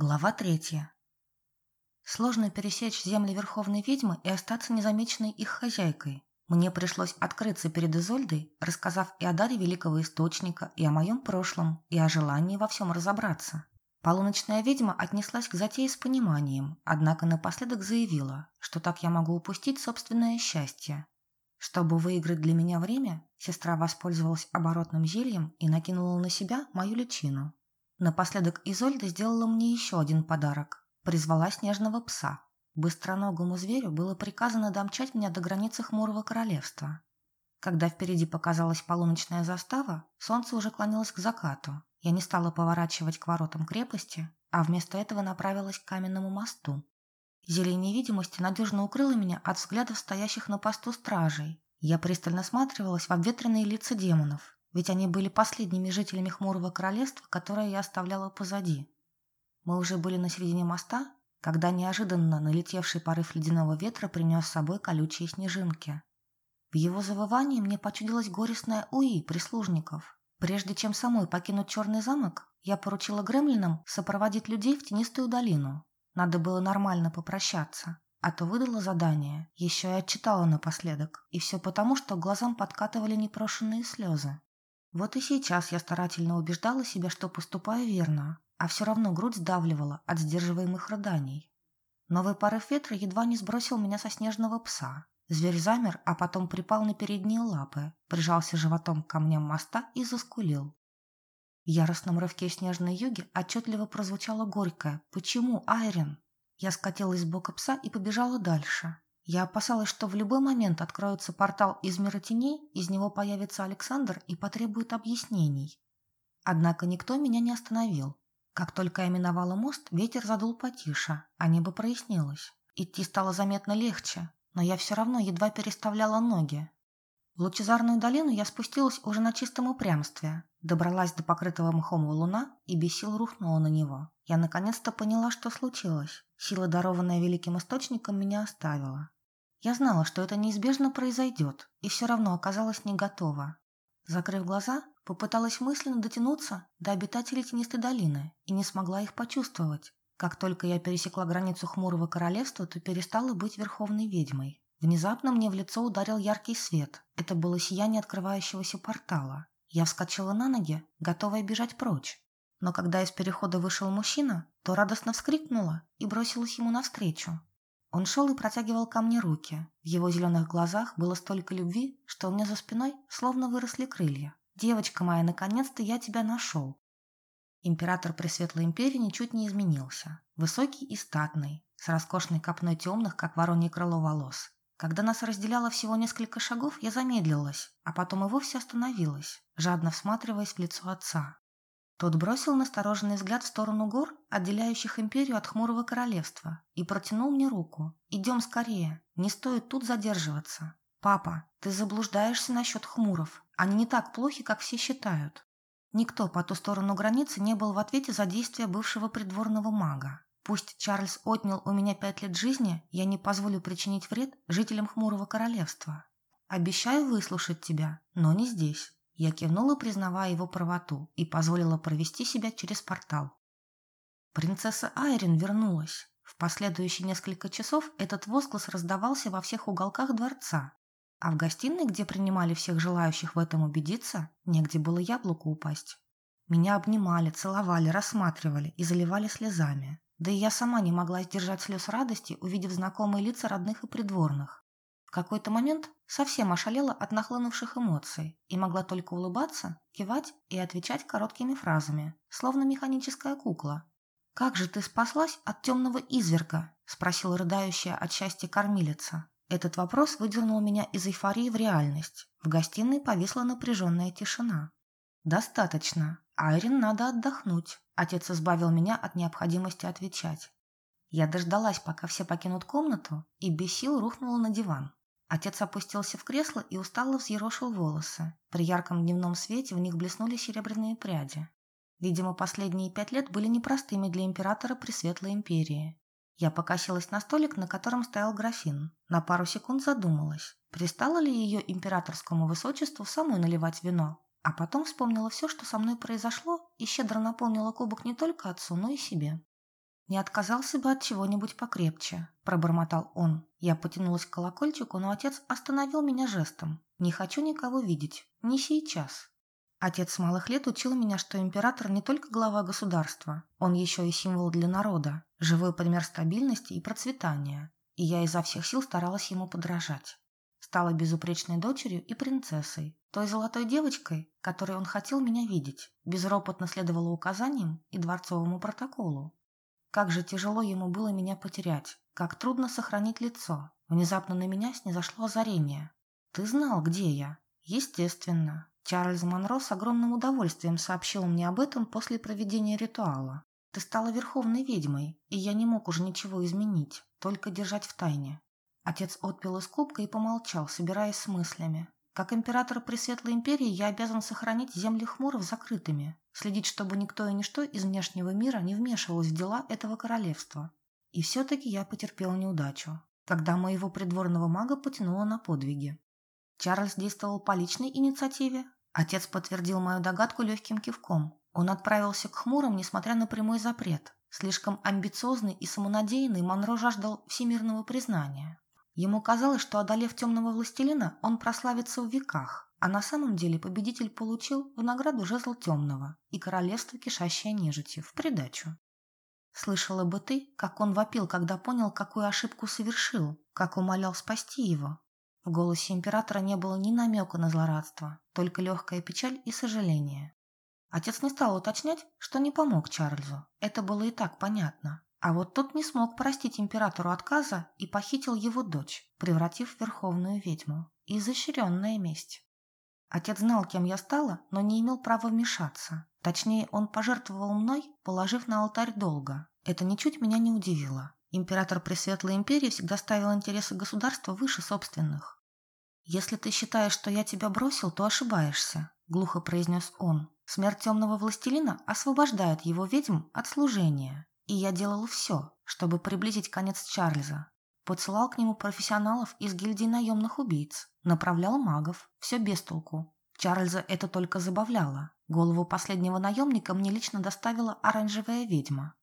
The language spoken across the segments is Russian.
Глава третья. Сложно пересечь земли Верховной Ведьмы и остаться незамеченной их хозяйкой. Мне пришлось открыться перед Изольдой, рассказав и о даре Великого Источника, и о моем прошлом, и о желании во всем разобраться. Полуночная ведьма отнеслась к затее с пониманием, однако напоследок заявила, что так я могу упустить собственное счастье. Чтобы выиграть для меня время, сестра воспользовалась оборотным зельем и накинула на себя мою личину. Напоследок Изольда сделала мне еще один подарок. Призвала снежного пса. Быстроногому зверю было приказано домчать меня до границы хмурого королевства. Когда впереди показалась полуночная застава, солнце уже клонилось к закату. Я не стала поворачивать к воротам крепости, а вместо этого направилась к каменному мосту. Зелье невидимости надежно укрыло меня от взглядов стоящих на посту стражей. Я пристально осматривалась в обветренные лица демонов, ведь они были последними жителями Хмурого Королевства, которое я оставляла позади. Мы уже были на середине моста, когда неожиданно налетевший порыв ледяного ветра принес с собой колючие снежинки. В его завывании мне почудилась горестная уи прислужников. Прежде чем самой покинуть Черный замок, я поручила гремлинам сопроводить людей в тенистую долину. Надо было нормально попрощаться, а то выдала задание, еще и отчитала напоследок. И все потому, что глазам подкатывали непрошенные слезы. Вот и сейчас я старательно убеждала себя, что поступаю верно, а все равно грудь сдавливала от сдерживаемых рыданий. Новый порыв ветра едва не сбросил меня со снежного пса. Зверь замер, а потом припал на передние лапы, прижался животом к камням моста и заскулил. В яростном рывке снежной юги отчетливо прозвучало горькое «Почему, Айрин?». Я скатилась с бока пса и побежала дальше. Я опасалась, что в любой момент откроется портал из мира теней, из него появится Александр и потребует объяснений. Однако никто меня не остановил. Как только я миновала мост, ветер задул потише, а небо прояснилось. Идти стало заметно легче, но я все равно едва переставляла ноги. В лучезарную долину я спустилась уже на чистом упрямстве, добралась до покрытого мхом луна и без сил рухнула на него. Я наконец-то поняла, что случилось. Сила, дарованная великим источником, меня оставила. Я знала, что это неизбежно произойдет, и все равно оказалась не готова. Закрыв глаза, попыталась мысленно дотянуться до обитателей тенистой долины и не смогла их почувствовать. Как только я пересекла границу хмурого королевства, то перестала быть верховной ведьмой. Внезапно мне в лицо ударил яркий свет. Это было сияние открывающегося портала. Я вскочила на ноги, готовая бежать прочь. Но когда из перехода вышел мужчина, то радостно вскрикнула и бросилась ему навстречу. Он шел и протягивал ко мне руки. В его зеленых глазах было столько любви, что у меня за спиной словно выросли крылья. «Девочка моя, наконец-то я тебя нашел!» Император Пресветлой Империи ничуть не изменился. Высокий и статный, с роскошной копной темных, как воронье крыло волос. Когда нас разделяло всего несколько шагов, я замедлилась, а потом и вовсе остановилась, жадно всматриваясь в лицо отца. Тот бросил настороженный взгляд в сторону гор, отделяющих империю от хмурого королевства, и протянул мне руку. «Идем скорее, не стоит тут задерживаться. Папа, ты заблуждаешься насчет хмуров. Они не так плохи, как все считают». Никто по ту сторону границы не был в ответе за действия бывшего придворного мага. Пусть Чарльз отнял у меня пять лет жизни, я не позволю причинить вред жителям хмурого королевства. Обещаю выслушать тебя, но не здесь. Я кивнула, признавая его правоту, и позволила провести себя через портал. Принцесса Айрин вернулась. В последующие несколько часов этот возглас раздавался во всех уголках дворца, а в гостиной, где принимали всех желающих в этом убедиться, негде было яблоку упасть. Меня обнимали, целовали, рассматривали и заливали слезами. Да и я сама не могла сдержать слез радости, увидев знакомые лица родных и придворных. В какой-то момент совсем ошалела от нахлынувших эмоций и могла только улыбаться, кивать и отвечать короткими фразами, словно механическая кукла. «Как же ты спаслась от темного изверга?» – спросила рыдающая от счастья кормилица. Этот вопрос выдернул меня из эйфории в реальность. В гостиной повисла напряженная тишина. «Достаточно. Айрин надо отдохнуть». Отец избавил меня от необходимости отвечать. Я дождалась, пока все покинут комнату, и без сил рухнула на диван. Отец опустился в кресло и устало взъерошил волосы. При ярком дневном свете в них блеснули серебряные пряди. Видимо, последние пять лет были непростыми для императора Пресветлой Империи. Я покосилась на столик, на котором стоял графин. На пару секунд задумалась, пристало ли ее императорскому высочеству самой наливать вино. А потом вспомнила все, что со мной произошло, и щедро наполнила кубок не только отцу, но и себе. «Не отказался бы от чего-нибудь покрепче», – пробормотал он. Я потянулась к колокольчику, но отец остановил меня жестом. «Не хочу никого видеть. Не сейчас». Отец с малых лет учил меня, что император не только глава государства, он еще и символ для народа, живой пример стабильности и процветания. И я изо всех сил старалась ему подражать. Стала безупречной дочерью и принцессой, той золотой девочкой, которой он хотел меня видеть, безропотно следовала указаниям и дворцовому протоколу. Как же тяжело ему было меня потерять, как трудно сохранить лицо. Внезапно на меня снизошло озарение. «Ты знал, где я?» «Естественно. Чарльз Монро с огромным удовольствием сообщил мне об этом после проведения ритуала. Ты стала верховной ведьмой, и я не мог уже ничего изменить, только держать в тайне. Отец отпил из кубка и помолчал, собираясь с мыслями. Как император Пресветлой Империи я обязан сохранить земли хмуров закрытыми, следить, чтобы никто и ничто из внешнего мира не вмешивалось в дела этого королевства. И все-таки я потерпел неудачу, когда моего придворного мага потянуло на подвиги. Чарльз действовал по личной инициативе, Отец подтвердил мою догадку легким кивком. Он отправился к хмурым, несмотря на прямой запрет. Слишком амбициозный и самонадеянный Монро жаждал всемирного признания. Ему казалось, что, одолев темного властелина, он прославится в веках, а на самом деле победитель получил в награду жезл темного и королевство, кишащее нежитью, в придачу. Слышала бы ты, как он вопил, когда понял, какую ошибку совершил, как умолял спасти его, в голосе императора не было ни намека на злорадство, только легкая печаль и сожаление. Отец не стал уточнять, что не помог Чарльзу. Это было и так понятно. А вот тот не смог простить императору отказа и похитил его дочь, превратив в верховную ведьму. Изощренная месть. Отец знал, кем я стала, но не имел права вмешаться. Точнее, он пожертвовал мной, положив на алтарь долга. Это ничуть меня не удивило. Император Пресветлой Империи всегда ставил интересы государства выше собственных. «Если ты считаешь, что я тебя бросил, то ошибаешься», – глухо произнес он. «Смерть темного властелина освобождает его ведьм от служения, и я делал все, чтобы приблизить конец Чарльза. Подсылал к нему профессионалов из гильдии наемных убийц, направлял магов, все без толку. Чарльза это только забавляло. Голову последнего наемника мне лично доставила оранжевая ведьма,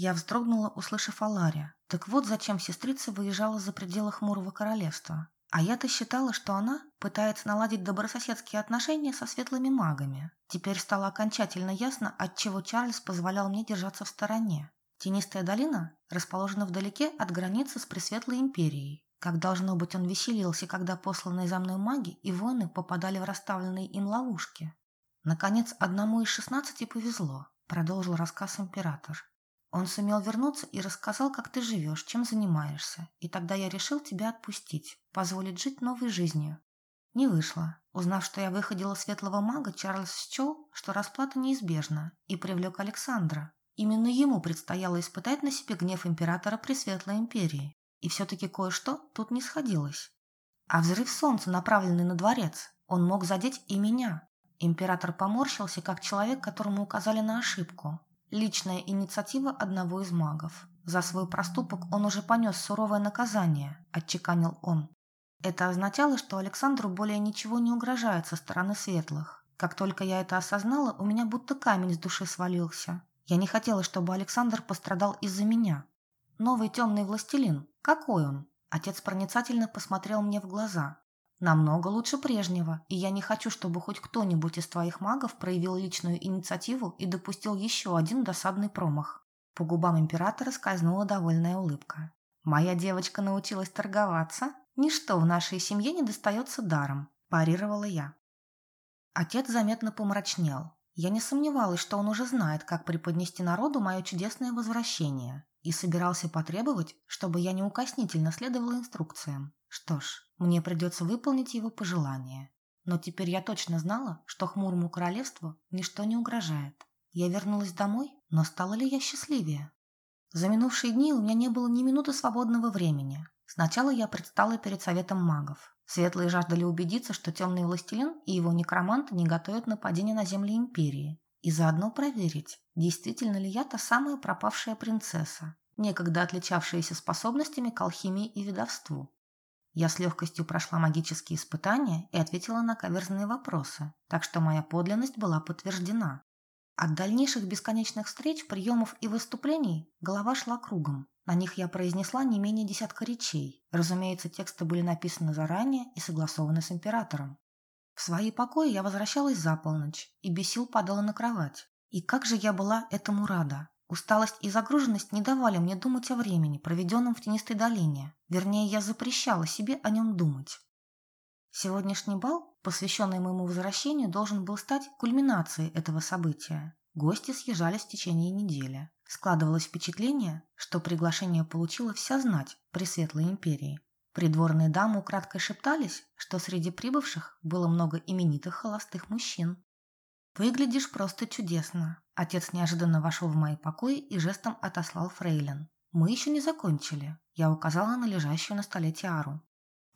я вздрогнула, услышав о Ларе. Так вот зачем сестрица выезжала за пределы Хмурого Королевства. А я-то считала, что она пытается наладить добрососедские отношения со светлыми магами. Теперь стало окончательно ясно, отчего Чарльз позволял мне держаться в стороне. Тенистая долина расположена вдалеке от границы с Пресветлой Империей. Как должно быть, он веселился, когда посланные за мной маги и воины попадали в расставленные им ловушки. Наконец, одному из шестнадцати повезло, продолжил рассказ император. Он сумел вернуться и рассказал, как ты живешь, чем занимаешься. И тогда я решил тебя отпустить, позволить жить новой жизнью. Не вышло. Узнав, что я выходила светлого мага, Чарльз счел, что расплата неизбежна, и привлек Александра. Именно ему предстояло испытать на себе гнев императора Пресветлой Империи. И все-таки кое-что тут не сходилось. А взрыв солнца, направленный на дворец, он мог задеть и меня. Император поморщился, как человек, которому указали на ошибку, Личная инициатива одного из магов. За свой проступок он уже понес суровое наказание, отчеканил он. Это означало, что Александру более ничего не угрожает со стороны светлых. Как только я это осознала, у меня будто камень с души свалился. Я не хотела, чтобы Александр пострадал из-за меня. Новый темный властелин. Какой он? Отец проницательно посмотрел мне в глаза. Намного лучше прежнего, и я не хочу, чтобы хоть кто-нибудь из твоих магов проявил личную инициативу и допустил еще один досадный промах. По губам императора скользнула довольная улыбка. Моя девочка научилась торговаться. Ничто в нашей семье не достается даром, парировала я. Отец заметно помрачнел. Я не сомневалась, что он уже знает, как преподнести народу мое чудесное возвращение, и собирался потребовать, чтобы я неукоснительно следовала инструкциям. Что ж, мне придется выполнить его пожелание. Но теперь я точно знала, что хмурому королевству ничто не угрожает. Я вернулась домой, но стала ли я счастливее? За минувшие дни у меня не было ни минуты свободного времени. Сначала я предстала перед советом магов. Светлые жаждали убедиться, что темный властелин и его некроманты не готовят нападение на земли Империи. И заодно проверить, действительно ли я та самая пропавшая принцесса, некогда отличавшаяся способностями к алхимии и ведовству. Я с легкостью прошла магические испытания и ответила на каверзные вопросы, так что моя подлинность была подтверждена. От дальнейших бесконечных встреч, приемов и выступлений голова шла кругом. На них я произнесла не менее десятка речей. Разумеется, тексты были написаны заранее и согласованы с императором. В свои покои я возвращалась за полночь и без сил падала на кровать. И как же я была этому рада. Усталость и загруженность не давали мне думать о времени, проведенном в тенистой долине. Вернее, я запрещала себе о нем думать. Сегодняшний бал, посвященный моему возвращению, должен был стать кульминацией этого события. Гости съезжались в течение недели. Складывалось впечатление, что приглашение получила вся знать Пресветлой империи. Придворные дамы украдкой шептались, что среди прибывших было много именитых холостых мужчин. «Выглядишь просто чудесно». Отец неожиданно вошел в мои покои и жестом отослал фрейлин. «Мы еще не закончили». Я указала на лежащую на столе тиару.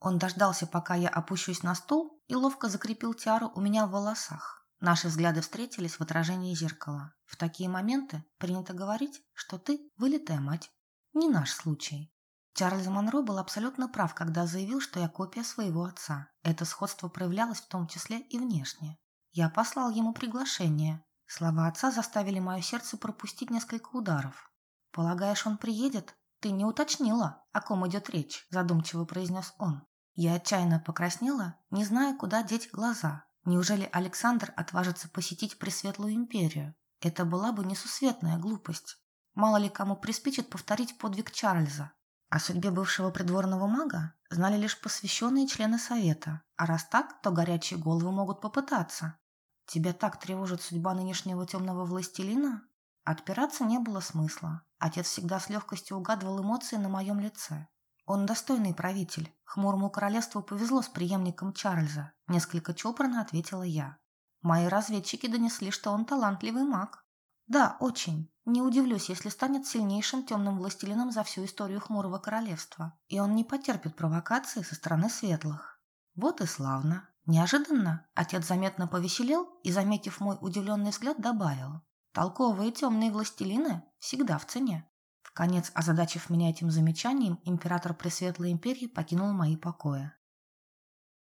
Он дождался, пока я опущусь на стул, и ловко закрепил тиару у меня в волосах. Наши взгляды встретились в отражении зеркала. В такие моменты принято говорить, что ты вылитая мать. Не наш случай. Чарльз Монро был абсолютно прав, когда заявил, что я копия своего отца. Это сходство проявлялось в том числе и внешне. Я послал ему приглашение. Слова отца заставили мое сердце пропустить несколько ударов. «Полагаешь, он приедет?» «Ты не уточнила, о ком идет речь», – задумчиво произнес он. Я отчаянно покраснела, не зная, куда деть глаза. Неужели Александр отважится посетить Пресветлую империю? Это была бы несусветная глупость. Мало ли кому приспичит повторить подвиг Чарльза. О судьбе бывшего придворного мага знали лишь посвященные члены совета, а раз так, то горячие головы могут попытаться. Тебя так тревожит судьба нынешнего темного властелина? Отпираться не было смысла. Отец всегда с легкостью угадывал эмоции на моем лице. Он достойный правитель. Хмурому королевству повезло с преемником Чарльза. Несколько чопорно ответила я. Мои разведчики донесли, что он талантливый маг. Да, очень. Не удивлюсь, если станет сильнейшим темным властелином за всю историю Хмурого Королевства, и он не потерпит провокации со стороны светлых. Вот и славно. Неожиданно отец заметно повеселел и, заметив мой удивленный взгляд, добавил. Толковые темные властелины всегда в цене. В конец озадачив меня этим замечанием, император Пресветлой Империи покинул мои покои.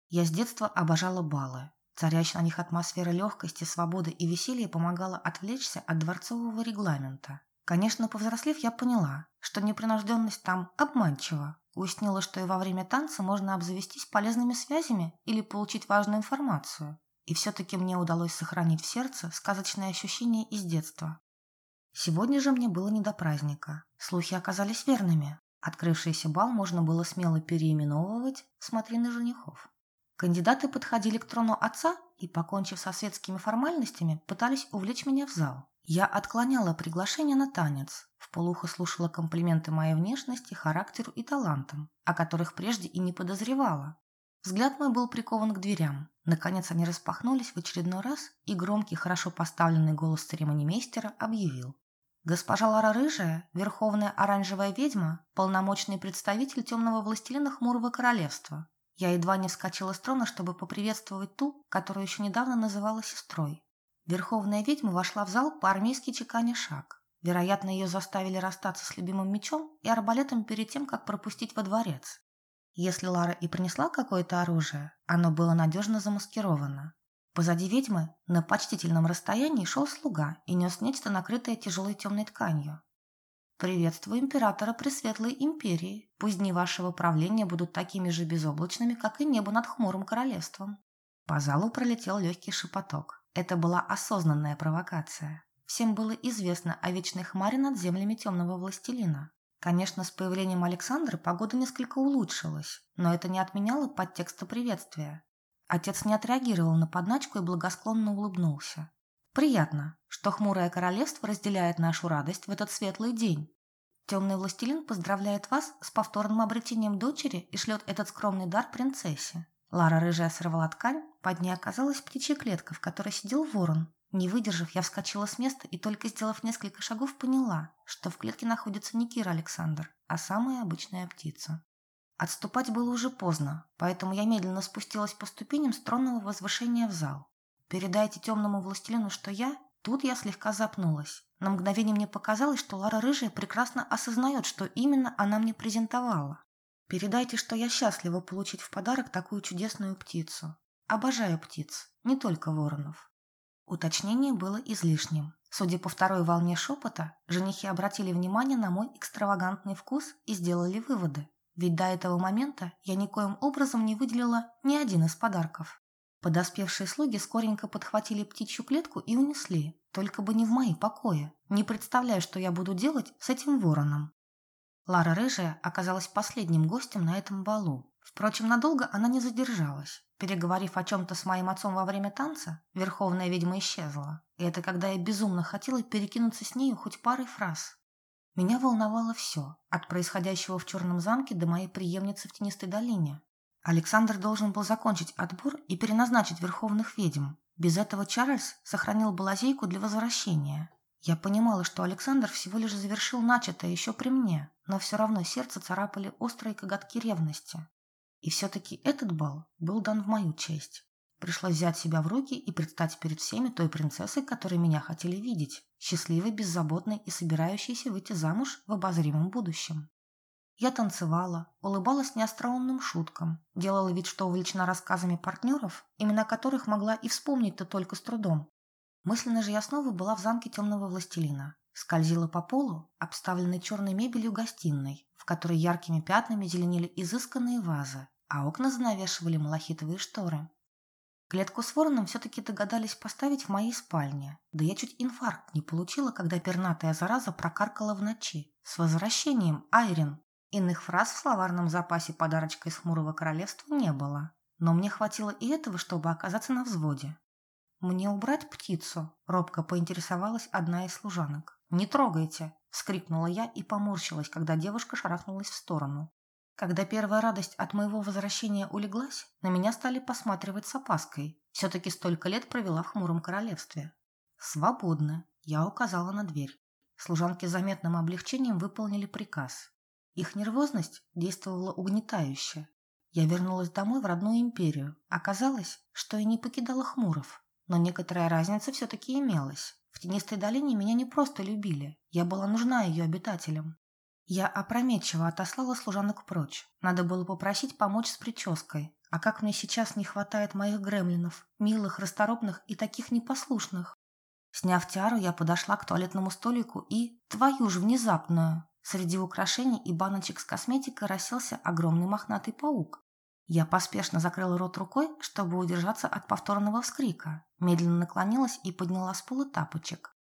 Я с детства обожала балы. Царящая на них атмосфера легкости, свободы и веселья помогала отвлечься от дворцового регламента. Конечно, повзрослев, я поняла, что непринужденность там обманчива. Уяснила, что и во время танца можно обзавестись полезными связями или получить важную информацию. И все-таки мне удалось сохранить в сердце сказочное ощущение из детства. Сегодня же мне было не до праздника. Слухи оказались верными. Открывшийся бал можно было смело переименовывать «Смотри на женихов». Кандидаты подходили к трону отца и, покончив со светскими формальностями, пытались увлечь меня в зал. Я отклоняла приглашение на танец, вполуха слушала комплименты моей внешности, характеру и талантам, о которых прежде и не подозревала. Взгляд мой был прикован к дверям. Наконец они распахнулись в очередной раз, и громкий, хорошо поставленный голос церемонимейстера объявил. Госпожа Лара Рыжая, верховная оранжевая ведьма, полномочный представитель темного властелина Хмурого Королевства, я едва не вскочила с трона, чтобы поприветствовать ту, которую еще недавно называла сестрой. Верховная ведьма вошла в зал по-армейски чеканя шаг. Вероятно, ее заставили расстаться с любимым мечом и арбалетом перед тем, как пропустить во дворец. Если Лара и принесла какое-то оружие, оно было надежно замаскировано. Позади ведьмы на почтительном расстоянии шел слуга и нес нечто накрытое тяжелой темной тканью. Приветствую императора Пресветлой Империи. Пусть дни вашего правления будут такими же безоблачными, как и небо над хмурым королевством. По залу пролетел легкий шепоток. Это была осознанная провокация. Всем было известно о вечной хмаре над землями темного властелина. Конечно, с появлением Александра погода несколько улучшилась, но это не отменяло подтекста приветствия. Отец не отреагировал на подначку и благосклонно улыбнулся. Приятно, что хмурое королевство разделяет нашу радость в этот светлый день. Темный властелин поздравляет вас с повторным обретением дочери и шлет этот скромный дар принцессе. Лара рыжая сорвала ткань, под ней оказалась птичья клетка, в которой сидел ворон. Не выдержав, я вскочила с места и только сделав несколько шагов поняла, что в клетке находится не Кира Александр, а самая обычная птица. Отступать было уже поздно, поэтому я медленно спустилась по ступеням с тронного возвышения в зал. Передайте темному властелину, что я... Тут я слегка запнулась. На мгновение мне показалось, что Лара Рыжая прекрасно осознает, что именно она мне презентовала. Передайте, что я счастлива получить в подарок такую чудесную птицу. Обожаю птиц, не только воронов. Уточнение было излишним. Судя по второй волне шепота, женихи обратили внимание на мой экстравагантный вкус и сделали выводы. Ведь до этого момента я никоим образом не выделила ни один из подарков. Подоспевшие слуги скоренько подхватили птичью клетку и унесли, только бы не в мои покои. Не представляю, что я буду делать с этим вороном. Лара Рыжая оказалась последним гостем на этом балу. Впрочем, надолго она не задержалась. Переговорив о чем-то с моим отцом во время танца, верховная ведьма исчезла. И это когда я безумно хотела перекинуться с нею хоть парой фраз. Меня волновало все, от происходящего в Черном замке до моей преемницы в Тенистой долине. Александр должен был закончить отбор и переназначить верховных ведьм. Без этого Чарльз сохранил бы лазейку для возвращения. Я понимала, что Александр всего лишь завершил начатое еще при мне, но все равно сердце царапали острые коготки ревности. И все-таки этот бал был дан в мою честь. Пришлось взять себя в руки и предстать перед всеми той принцессой, которой меня хотели видеть, счастливой, беззаботной и собирающейся выйти замуж в обозримом будущем. Я танцевала, улыбалась неостроумным шуткам, делала вид, что увлечена рассказами партнеров, имена которых могла и вспомнить-то только с трудом. Мысленно же я снова была в замке темного властелина. Скользила по полу, обставленной черной мебелью гостиной, в которой яркими пятнами зеленели изысканные вазы, а окна занавешивали малахитовые шторы. Клетку с вороном все-таки догадались поставить в моей спальне. Да я чуть инфаркт не получила, когда пернатая зараза прокаркала в ночи. С возвращением, Айрин! Иных фраз в словарном запасе подарочка из хмурого королевства не было. Но мне хватило и этого, чтобы оказаться на взводе. «Мне убрать птицу?» – робко поинтересовалась одна из служанок. «Не трогайте!» – вскрикнула я и поморщилась, когда девушка шарахнулась в сторону. Когда первая радость от моего возвращения улеглась, на меня стали посматривать с опаской. Все-таки столько лет провела в хмуром королевстве. «Свободно!» – я указала на дверь. Служанки заметным облегчением выполнили приказ. Их нервозность действовала угнетающе. Я вернулась домой в родную империю. Оказалось, что и не покидала Хмуров. Но некоторая разница все-таки имелась. В Тенистой долине меня не просто любили. Я была нужна ее обитателям. Я опрометчиво отослала служанок прочь. Надо было попросить помочь с прической. А как мне сейчас не хватает моих гремлинов, милых, расторопных и таких непослушных. Сняв тиару, я подошла к туалетному столику и... Твою ж внезапную! Среди украшений и баночек с косметикой расселся огромный мохнатый паук. Я поспешно закрыла рот рукой, чтобы удержаться от повторного вскрика. Медленно наклонилась и подняла с пола тапочек.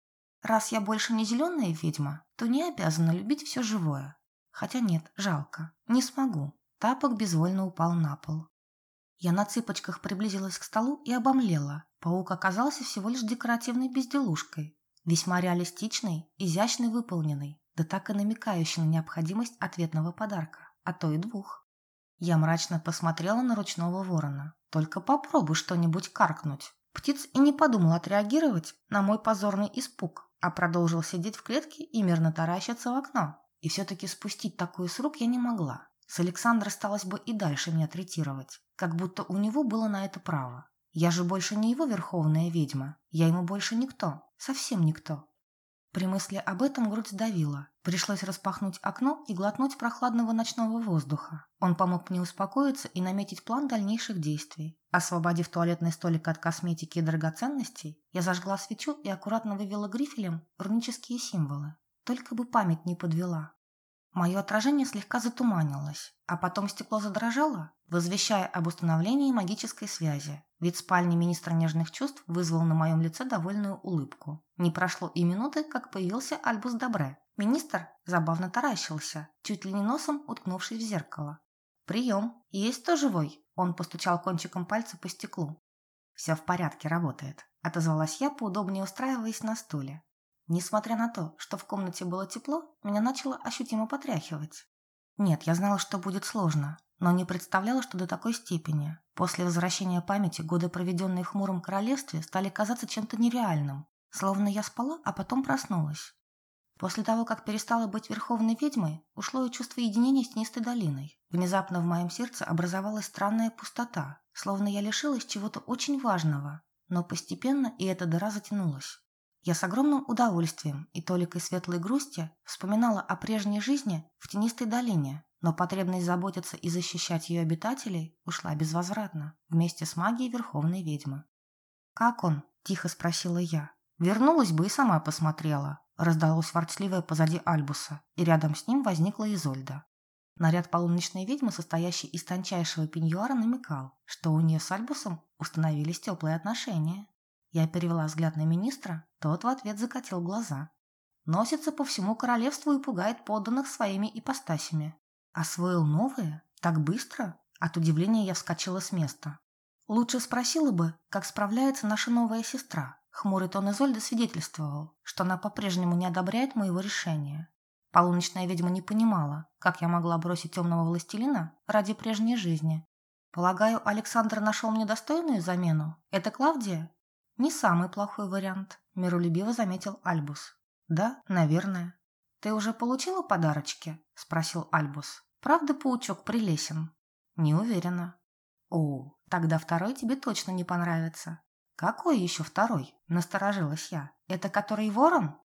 Раз я больше не зеленая ведьма, то не обязана любить все живое. Хотя нет, жалко. Не смогу. Тапок безвольно упал на пол. Я на цыпочках приблизилась к столу и обомлела. Паук оказался всего лишь декоративной безделушкой. Весьма реалистичной, изящно выполненной, да так и намекающий на необходимость ответного подарка, а то и двух. Я мрачно посмотрела на ручного ворона. Только попробуй что-нибудь каркнуть. Птиц и не подумал отреагировать на мой позорный испуг, а продолжил сидеть в клетке и мирно таращиться в окно. И все-таки спустить такую с рук я не могла. С Александрой сталось бы и дальше меня третировать, как будто у него было на это право. Я же больше не его верховная ведьма, я ему больше никто, совсем никто. При мысли об этом грудь давила. Пришлось распахнуть окно и глотнуть прохладного ночного воздуха. Он помог мне успокоиться и наметить план дальнейших действий. Освободив туалетный столик от косметики и драгоценностей, я зажгла свечу и аккуратно вывела грифелем рунические символы. Только бы память не подвела. Мое отражение слегка затуманилось, а потом стекло задрожало, возвещая об установлении магической связи. Вид спальни министра нежных чувств вызвал на моем лице довольную улыбку. Не прошло и минуты, как появился Альбус Добре. Министр забавно таращился, чуть ли не носом уткнувшись в зеркало. «Прием! Есть кто живой?» Он постучал кончиком пальца по стеклу. «Все в порядке, работает», – отозвалась я, поудобнее устраиваясь на стуле. Несмотря на то, что в комнате было тепло, меня начало ощутимо потряхивать. Нет, я знала, что будет сложно, но не представляла, что до такой степени. После возвращения памяти годы, проведенные в хмуром королевстве, стали казаться чем-то нереальным. Словно я спала, а потом проснулась. После того, как перестала быть верховной ведьмой, ушло и чувство единения с тенистой долиной. Внезапно в моем сердце образовалась странная пустота, словно я лишилась чего-то очень важного. Но постепенно и эта дыра затянулась. Я с огромным удовольствием и толикой светлой грусти вспоминала о прежней жизни в тенистой долине, но потребность заботиться и защищать ее обитателей ушла безвозвратно вместе с магией Верховной Ведьмы. «Как он?» – тихо спросила я. «Вернулась бы и сама посмотрела», – раздалось ворчливое позади Альбуса, и рядом с ним возникла Изольда. Наряд полуночной ведьмы, состоящий из тончайшего пеньюара, намекал, что у нее с Альбусом установились теплые отношения. Я перевела взгляд на министра, тот в ответ закатил глаза. Носится по всему королевству и пугает подданных своими ипостасями. Освоил новые? Так быстро? От удивления я вскочила с места. Лучше спросила бы, как справляется наша новая сестра. Хмурый тон Изольды свидетельствовал, что она по-прежнему не одобряет моего решения. Полуночная ведьма не понимала, как я могла бросить темного властелина ради прежней жизни. Полагаю, Александр нашел мне достойную замену? Это Клавдия? Не самый плохой вариант, миролюбиво заметил Альбус. Да, наверное. Ты уже получила подарочки? Спросил Альбус. Правда, паучок прилесен? Не уверена. О, тогда второй тебе точно не понравится. Какой еще второй? Насторожилась я. Это который ворон?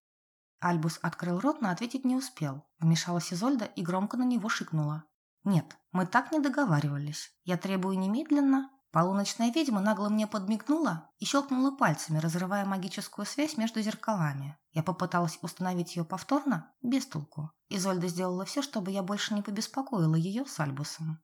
Альбус открыл рот, но ответить не успел. Вмешалась Изольда и громко на него шикнула. «Нет, мы так не договаривались. Я требую немедленно...» Полуночная ведьма нагло мне подмигнула и щелкнула пальцами, разрывая магическую связь между зеркалами. Я попыталась установить ее повторно, без толку. Изольда сделала все, чтобы я больше не побеспокоила ее с Альбусом.